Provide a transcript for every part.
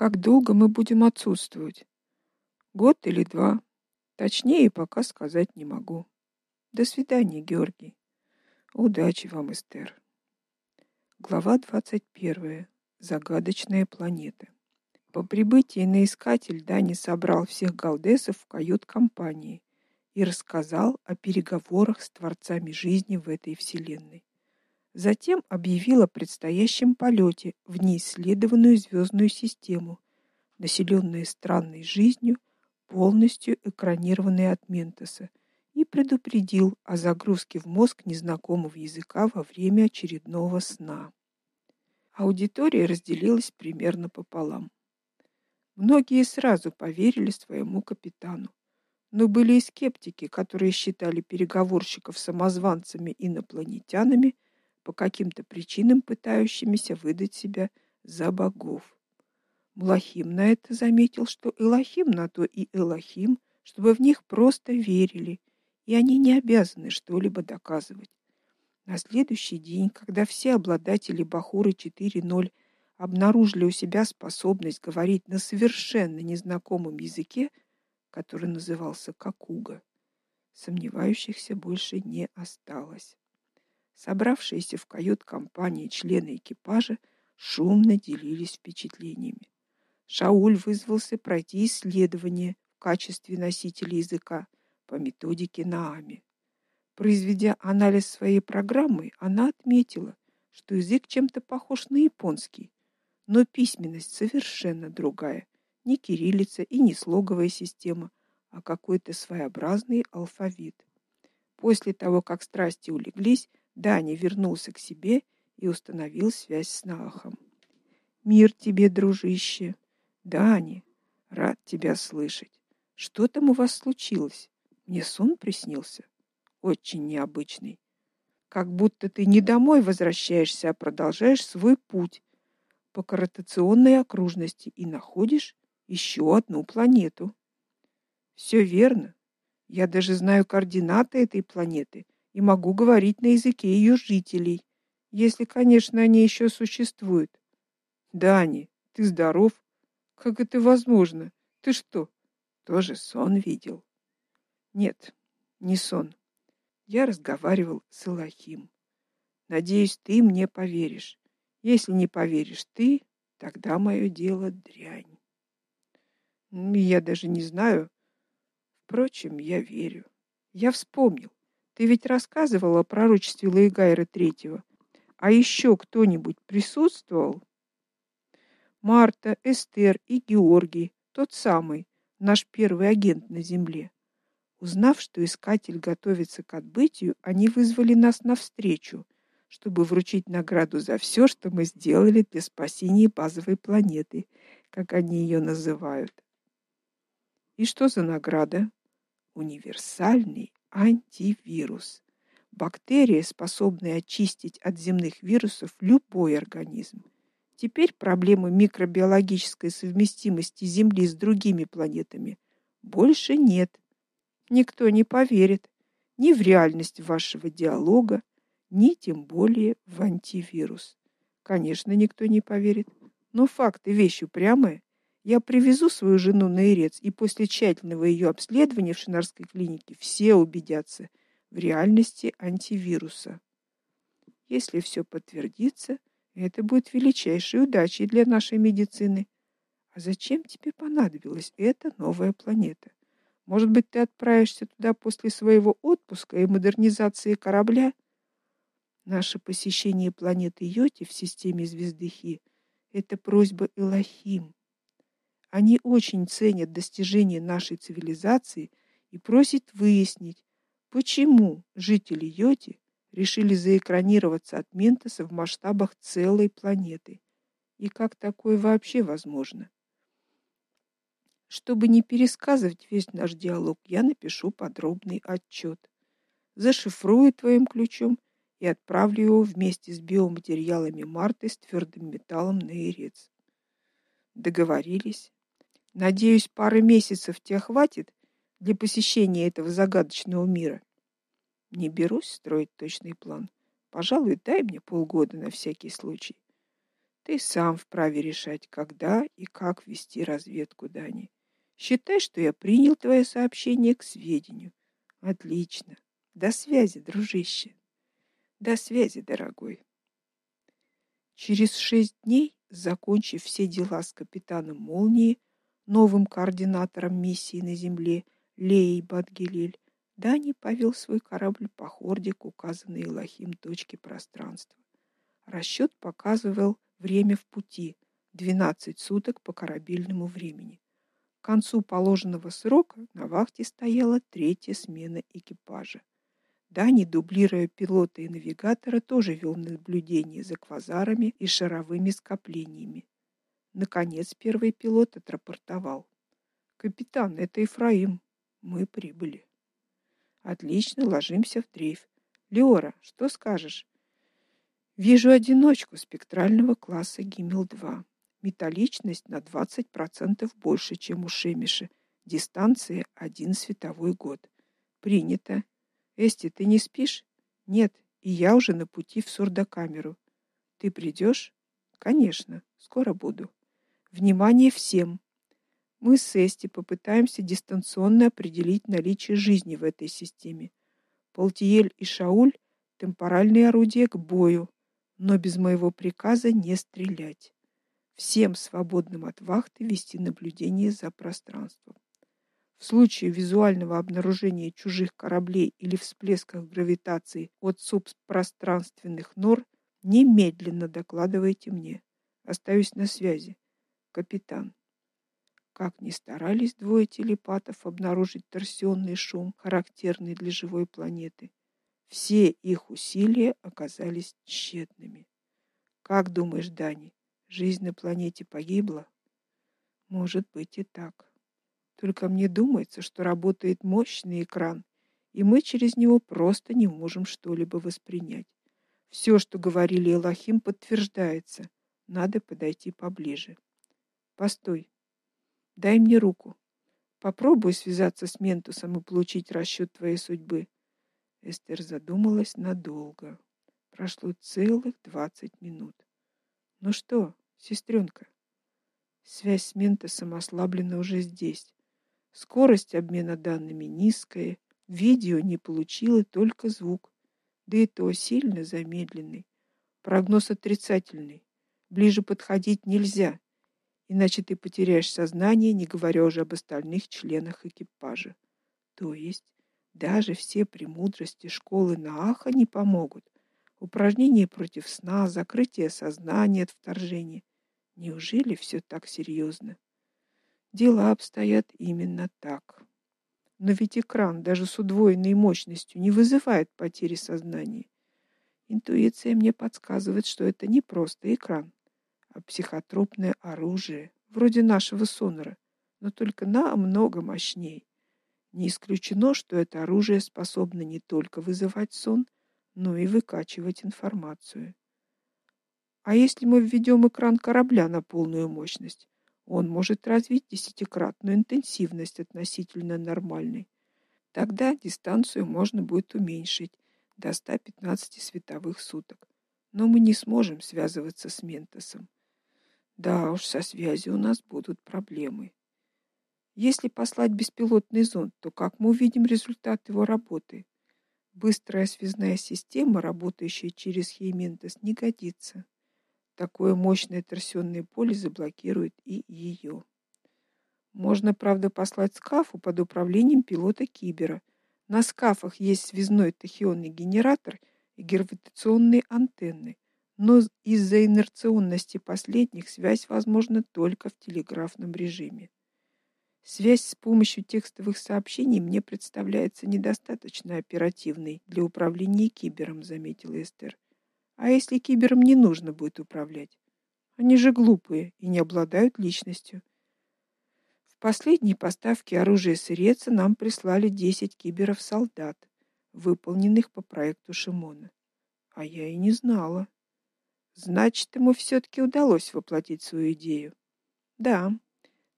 Как долго мы будем отсутствовать? Год или два? Точнее пока сказать не могу. До свидания, Георгий. Удачи вам, Эстер. Глава 21. Загадочная планета. По прибытии на искатель Дани собрал всех галдесов в кают-компании и рассказал о переговорах с творцами жизни в этой вселенной. Затем объявил о предстоящем полете в неисследованную звездную систему, населенную странной жизнью, полностью экранированной от Ментоса, и предупредил о загрузке в мозг незнакомого языка во время очередного сна. Аудитория разделилась примерно пополам. Многие сразу поверили своему капитану, но были и скептики, которые считали переговорщиков самозванцами инопланетянами по каким-то причинам пытающимися выдать себя за богов. Млахим на это заметил, что Элохим на то и Элохим, чтобы в них просто верили, и они не обязаны что-либо доказывать. На следующий день, когда все обладатели Бахуры 4.0 обнаружили у себя способность говорить на совершенно незнакомом языке, который назывался какуга, сомневающихся больше не осталось. Собравшиеся в кают-компании члены экипажа шумно делились впечатлениями. Шауль вызвался пройти исследование в качестве носителя языка по методике Наами. Произведя анализ своей программы, она отметила, что язык чем-то похож на японский, но письменность совершенно другая, не кириллица и не слоговая система, а какой-то своеобразный алфавит. После того, как страсти улеглись, Дани вернулся к себе и установил связь с Нахом. Мир тебе, дружище. Дани, рад тебя слышать. Что там у вас случилось? Мне сон приснился. Очень необычный. Как будто ты не домой возвращаешься, а продолжаешь свой путь по каротационной окружности и находишь еще одну планету. Все верно. Я даже знаю координаты этой планеты и могу говорить на языке ее жителей, если, конечно, они еще существуют. Дани, ты здоров? Как это возможно? Ты что, тоже сон видел? Нет, не сон. Я разговаривал с Илахим. Надеюсь, ты мне поверишь. Если не поверишь ты, тогда мое дело дрянь. Я даже не знаю. Впрочем, я верю. Я вспомнил. Ты ведь рассказывал о пророчестве Лаигайра третьего. А еще кто-нибудь присутствовал? Марта, Эстер и Георгий, тот самый, наш первый агент на земле. Узнав, что искатель готовится к отбытию, они вызвали нас на встречу, чтобы вручить награду за все, что мы сделали для спасения базовой планеты, как они ее называют. И что за награда? Универсальный антивирус. Бактерия, способная очистить от земных вирусов любой организм. Теперь проблемы микробиологической совместимости Земли с другими планетами больше нет. Никто не поверит ни в реальность вашего диалога, ни тем более в антивирус. Конечно, никто не поверит, но факты вещь упрямая. Я привезу свою жену на Ирец, и после тщательного ее обследования в Шинарской клинике все убедятся в реальности антивируса. Если все подтвердится, это будет величайшей удачей для нашей медицины. А зачем тебе понадобилась эта новая планета? Может быть, ты отправишься туда после своего отпуска и модернизации корабля? Наше посещение планеты Йоти в системе звезды Хи это просьба Элохим. Они очень ценят достижения нашей цивилизации и просят выяснить, почему жители Йоти решили заэкранироваться от Ментоса в масштабах целой планеты. И как такое вообще возможно? Чтобы не пересказывать весь наш диалог, я напишу подробный отчет. Зашифрую твоим ключом и отправлю его вместе с биоматериалами Марты с твердым металлом на Ирец. Договорились. Надеюсь, пары месяцев тебе хватит для посещения этого загадочного мира. Не берусь строить точный план. Пожалуй, дай мне полгода на всякий случай. Ты сам вправе решать, когда и как вести разведку, Дани. Считай, что я принял твое сообщение к сведению. Отлично. До связи, дружище. До связи, дорогой. Через шесть дней, закончив все дела с капитаном Молнии, новым координатором миссии на Земле Леей Бадгелель, Дани повел свой корабль по хорде к указанной Илохим точке пространства. Расчет показывал время в пути 12 суток по корабельному времени. К концу положенного срока на вахте стояла третья смена экипажа. Дани, дублируя пилота и навигатора, тоже вел наблюдение за квазарами и шаровыми скоплениями. Наконец первый пилот отрапортовал: "Капитан, это Ефраим. Мы прибыли". Отлично, ложимся в дрейф. Леора, что скажешь? Вижу одиночку спектрального класса Гиммел-2. Металличность на 20% больше, чем у Шемиша. Дистанция один световой год. Принято. Эсти, ты не спишь? Нет, и я уже на пути в сурдокамеру. Ты придешь? Конечно, скоро буду. Внимание всем. Мы с Эсти попытаемся дистанционно определить наличие жизни в этой системе. Полтиель и Шауль темпоральные орудия к бою, но без моего приказа не стрелять. Всем свободным от вахты вести наблюдение за пространством. В случае визуального обнаружения чужих кораблей или всплесков гравитации от субпространственных нор немедленно докладывайте мне. Остаюсь на связи. Капитан. Как ни старались двое телепатов обнаружить торсионный шум, характерный для живой планеты, все их усилия оказались тщетными. Как думаешь, Дани, жизнь на планете погибла? Может быть и так. Только мне думается, что работает мощный экран, и мы через него просто не можем что-либо воспринять. Все, что говорили Элохим, подтверждается. Надо подойти поближе. Постой. Дай мне руку. Попробуй связаться с Ментусом и получить расчёт твоей судьбы. Эстер задумалась надолго. Прошло целых двадцать минут. Ну что, сестренка? Связь с Ментусом ослаблена уже здесь. Скорость обмена данными низкая, видео не получило только звук, да и то сильно замедленный. Прогноз отрицательный. Ближе подходить нельзя, иначе ты потеряешь сознание, не говоря уже об остальных членах экипажа. То есть даже все премудрости школы Нааха не помогут. Упражнения против сна, закрытие сознания от вторжения. Неужели все так серьезно? Дела обстоят именно так. Но ведь экран даже с удвоенной мощностью не вызывает потери сознания. Интуиция мне подсказывает, что это не просто экран, а психотропное оружие, вроде нашего сонора, но только намного мощнее. Не исключено, что это оружие способно не только вызывать сон, но и выкачивать информацию. А если мы введем экран корабля на полную мощность, он может развить десятикратную интенсивность относительно нормальной. Тогда дистанцию можно будет уменьшить до 115 световых суток. Но мы не сможем связываться с Ментосом. Да уж, со связью у нас будут проблемы. Если послать беспилотный зонд, то как мы увидим результат его работы? Быстрая связная система, работающая через Хейментос, не годится. Такое мощное торсионное поле заблокирует и ее. Можно, правда, послать скафу под управлением пилота Кибера. На скафах есть связной тахионный генератор и гравитационные антенны, но из-за инерционности последних связь возможна только в телеграфном режиме. Связь с помощью текстовых сообщений мне представляется недостаточно оперативной для управления кибером, заметила Эстер. А если киберам не нужно будет управлять? Они же глупые и не обладают личностью. В последней поставке оружия Сыреца нам прислали 10 киберов-солдат, выполненных по проекту Шимона. А я и не знала. Значит, ему все таки удалось воплотить свою идею. Да.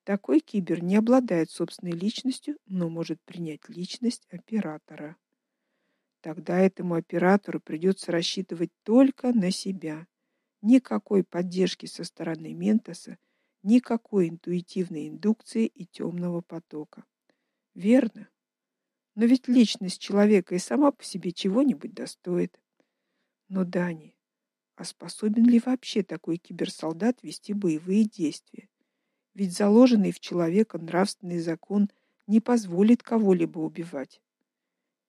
Такой кибер не обладает собственной личностью, но может принять личность оператора. Тогда этому оператору придется рассчитывать только на себя. Никакой поддержки со стороны Ментоса, никакой интуитивной индукции и темного потока. Верно. Но ведь личность человека и сама по себе чего-нибудь достоит. Но Дани, а способен ли вообще такой киберсолдат вести боевые действия? Ведь заложенный в человека нравственный закон не позволит кого-либо убивать.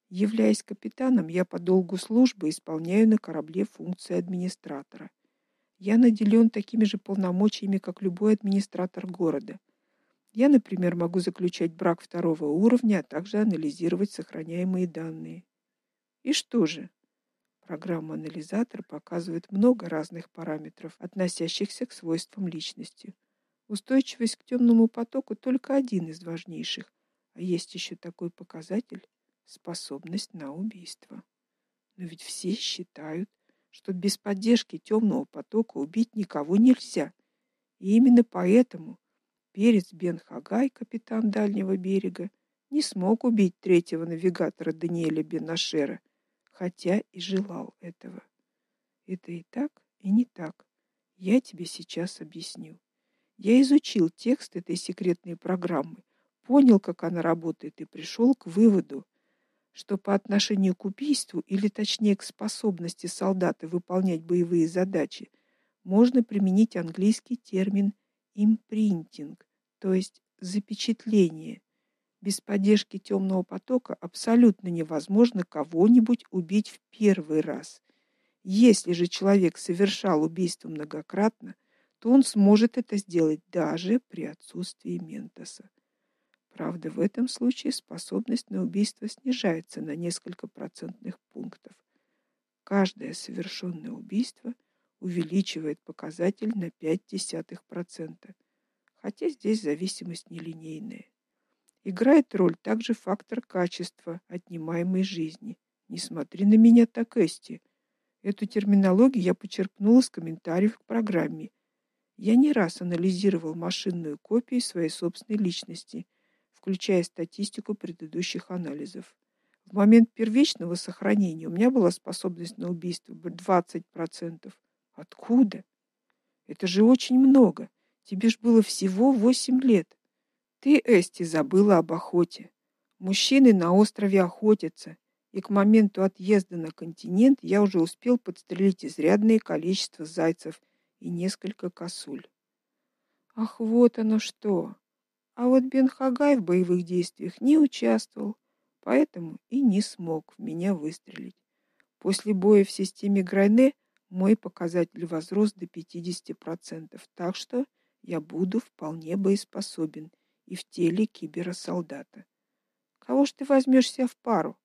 Являясь капитаном, я по долгу службы исполняю на корабле функции администратора. Я наделен такими же полномочиями, как любой администратор города. Я, например, могу заключать брак второго уровня, а также анализировать сохраняемые данные. И что же? Программа-анализатор показывает много разных параметров, относящихся к свойствам личности. Устойчивость к темному потоку только один из важнейших, а есть еще такой показатель способность на убийство. Но ведь все считают, что без поддержки темного потока убить никого нельзя. И именно поэтому Перец Бен Хагай, капитан дальнего берега, не смог убить третьего навигатора Даниэля Бенашера, хотя и желал этого. Это и так, и не так. Я тебе сейчас объясню. Я изучил текст этой секретной программы, понял, как она работает и пришел к выводу, что по отношению к убийству, или точнее к способности солдата выполнять боевые задачи, можно применить английский термин импринтинг, то есть запечатление. Без поддержки темного потока абсолютно невозможно кого-нибудь убить в первый раз. Если же человек совершал убийство многократно, то он сможет это сделать даже при отсутствии ментоса. Правда, в этом случае способность на убийство снижается на несколько процентных пунктов. Каждое совершенное убийство увеличивает показатель на 0,5%, хотя здесь зависимость нелинейная. Играет роль также фактор качества отнимаемой жизни. Не смотри на меня так, Эсти. Эту терминологию я почерпнула с комментариев к программе. Я не раз анализировал машинную копию своей собственной личности включая статистику предыдущих анализов. В момент первичного сохранения у меня была способность на убийство 20%. Откуда? Это же очень много. Тебе ж было всего 8 лет. Ты, Эсти, забыла об охоте. Мужчины на острове охотятся, и к моменту отъезда на континент я уже успел подстрелить изрядное количество зайцев и несколько косуль. Ах, вот оно что. А вот Бен Хагай в боевых действиях не участвовал, поэтому и не смог в меня выстрелить. После боя в системе Грайне мой показатель возрос до 50%, так что я буду вполне боеспособен и в теле киберсолдата. Кого ж ты возьмешь себе в пару?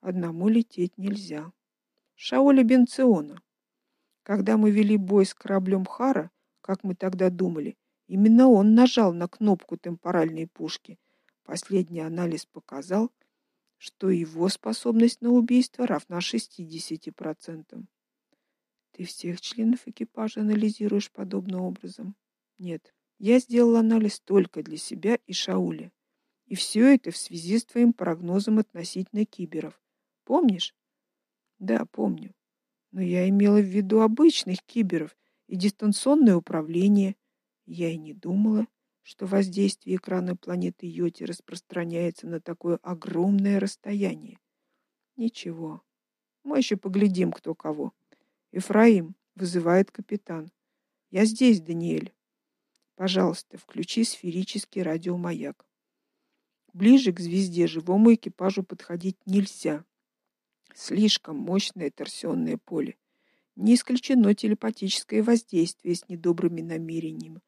Одному лететь нельзя. Шаоля Бенциона. Когда мы вели бой с кораблем Хара, как мы тогда думали, Именно он нажал на кнопку темпоральной пушки. Последний анализ показал, что его способность на убийство равна 60%. Ты всех членов экипажа анализируешь подобным образом? Нет. Я сделал анализ только для себя и Шауля. И все это в связи с твоим прогнозом относительно киберов. Помнишь? Да, помню. Но я имела в виду обычных киберов и дистанционное управление я и не думала, что воздействие экрана планеты Йоти распространяется на такое огромное расстояние. Ничего. Мы еще поглядим, кто кого. Ефраим вызывает капитан. Я здесь, Даниэль. Пожалуйста, включи сферический радиомаяк. Ближе к звезде живому экипажу подходить нельзя. Слишком мощное торсионное поле. Не исключено телепатическое воздействие с недобрыми намерениями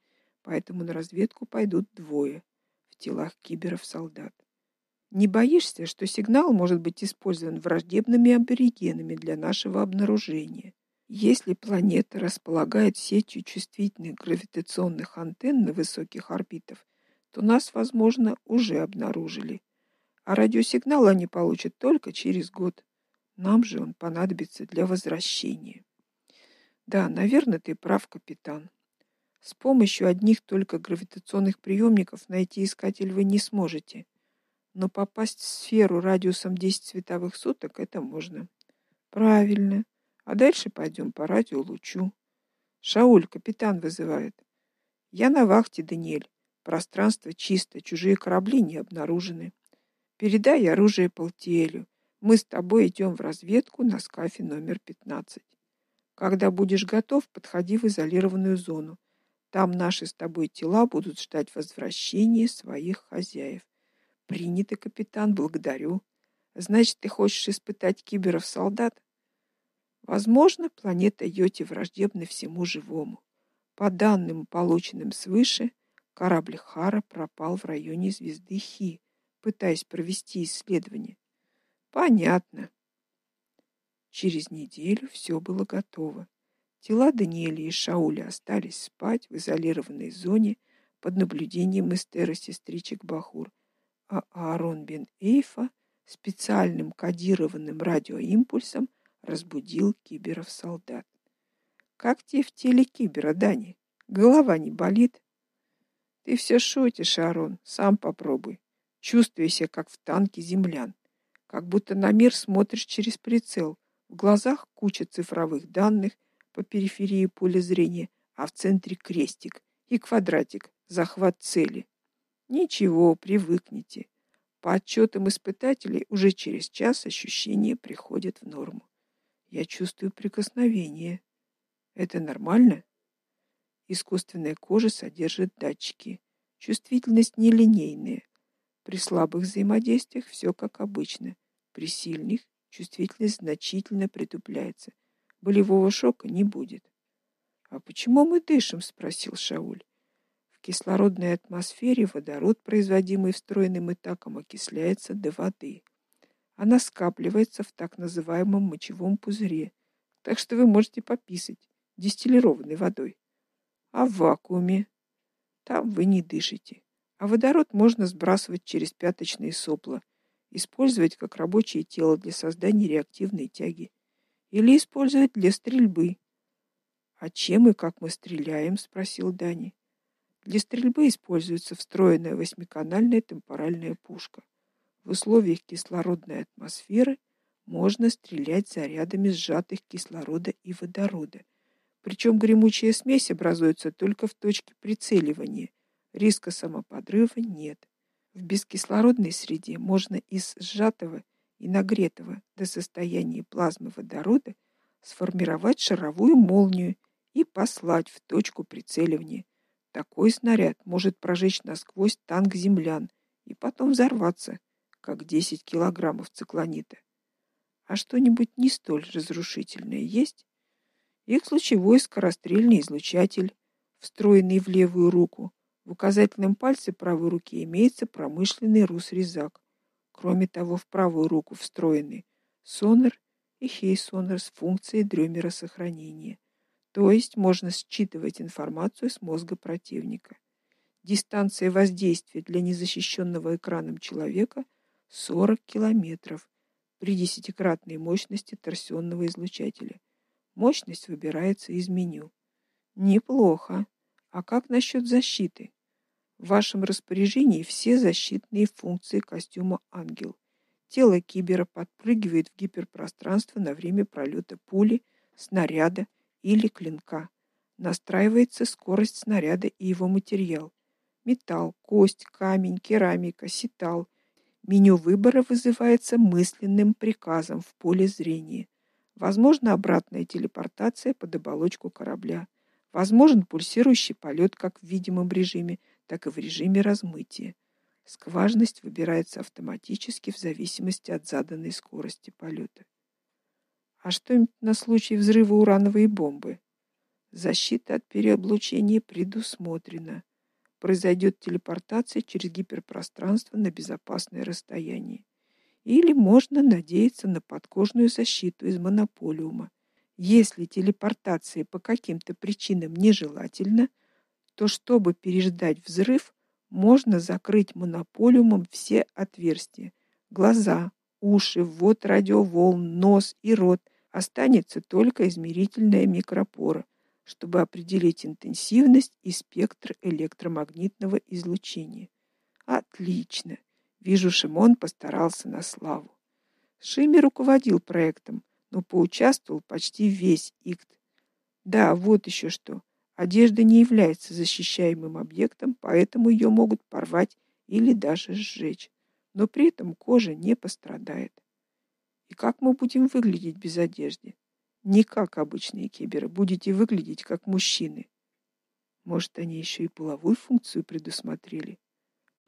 поэтому на разведку пойдут двое в телах киберов-солдат. Не боишься, что сигнал может быть использован враждебными аборигенами для нашего обнаружения? Если планета располагает сетью чувствительных гравитационных антенн на высоких орбитах, то нас, возможно, уже обнаружили. А радиосигнал они получат только через год. Нам же он понадобится для возвращения. Да, наверное, ты прав, капитан. С помощью одних только гравитационных приемников найти искатель вы не сможете. Но попасть в сферу радиусом 10 световых суток это можно. Правильно. А дальше пойдем по радиолучу. Шауль, капитан вызывает. Я на вахте, Даниэль. Пространство чисто, чужие корабли не обнаружены. Передай оружие Полтиэлю. Мы с тобой идем в разведку на скафе номер 15. Когда будешь готов, подходи в изолированную зону. Там наши с тобой тела будут ждать возвращения своих хозяев. Принято, капитан, благодарю. Значит, ты хочешь испытать киберов-солдат? Возможно, планета Йоти враждебна всему живому. По данным, полученным свыше, корабль Хара пропал в районе звезды Хи, пытаясь провести исследование. Понятно. Через неделю все было готово. Тела Даниэля и Шауля остались спать в изолированной зоне под наблюдением эстера сестричек Бахур, а Аарон бен Эйфа специальным кодированным радиоимпульсом разбудил киберов-солдат. Как тебе в теле кибера, Дани? Голова не болит? Ты все шутишь, Аарон, сам попробуй. Чувствуй себя как в танке землян, как будто на мир смотришь через прицел. В глазах куча цифровых данных по периферии поля зрения, а в центре крестик и квадратик захват цели. Ничего, привыкните. По отчетам испытателей уже через час ощущения приходят в норму. Я чувствую прикосновение. Это нормально? Искусственная кожа содержит датчики. Чувствительность нелинейная. При слабых взаимодействиях все как обычно. При сильных чувствительность значительно притупляется. Болевого шока не будет. А почему мы дышим, спросил Шауль. В кислородной атмосфере водород, производимый встроенным итаком, окисляется до воды. Она скапливается в так называемом мочевом пузыре. Так что вы можете пописать дистиллированной водой. А в вакууме там вы не дышите. А водород можно сбрасывать через пяточные сопла, использовать как рабочее тело для создания реактивной тяги или использовать для стрельбы. А чем и как мы стреляем, спросил Дани. Для стрельбы используется встроенная восьмиканальная темпоральная пушка. В условиях кислородной атмосферы можно стрелять зарядами сжатых кислорода и водорода. Причем гремучая смесь образуется только в точке прицеливания. Риска самоподрыва нет. В бескислородной среде можно из сжатого и нагретого до состояния плазмы водорода сформировать шаровую молнию и послать в точку прицеливания. Такой снаряд может прожечь насквозь танк землян и потом взорваться, как 10 килограммов циклонита. А что-нибудь не столь разрушительное есть? Их лучевой скорострельный излучатель, встроенный в левую руку. В указательном пальце правой руки имеется промышленный рус-резак. Кроме того, в правую руку встроены сонар и хей-сонар с функцией дрёмера сохранения. То есть можно считывать информацию с мозга противника. Дистанция воздействия для незащищенного экраном человека 40 километров при десятикратной мощности торсионного излучателя. Мощность выбирается из меню. Неплохо. А как насчет защиты? В вашем распоряжении все защитные функции костюма Ангел. Тело кибера подпрыгивает в гиперпространство на время пролета пули, снаряда или клинка. Настраивается скорость снаряда и его материал: металл, кость, камень, керамика, ситал. Меню выбора вызывается мысленным приказом в поле зрения. Возможно обратная телепортация под оболочку корабля. Возможен пульсирующий полет как в видимом режиме, так и в режиме размытия. Скважность выбирается автоматически в зависимости от заданной скорости полета. А что на случай взрыва урановой бомбы? Защита от переоблучения предусмотрена. Произойдет телепортация через гиперпространство на безопасное расстояние. Или можно надеяться на подкожную защиту из монополиума. Если телепортация по каким-то причинам нежелательна, то чтобы переждать взрыв, можно закрыть монополиумом все отверстия: глаза, уши, ввод радиоволн, нос и рот, останется только измерительная микропора, чтобы определить интенсивность и спектр электромагнитного излучения. Отлично. Вижу, Шимон постарался на славу. Шими руководил проектом, но поучаствовал почти весь ИКТ. Да, вот еще что. Одежда не является защищаемым объектом, поэтому ее могут порвать или даже сжечь. Но при этом кожа не пострадает. И как мы будем выглядеть без одежды? Не как обычные киберы, будете выглядеть как мужчины. Может, они еще и половую функцию предусмотрели?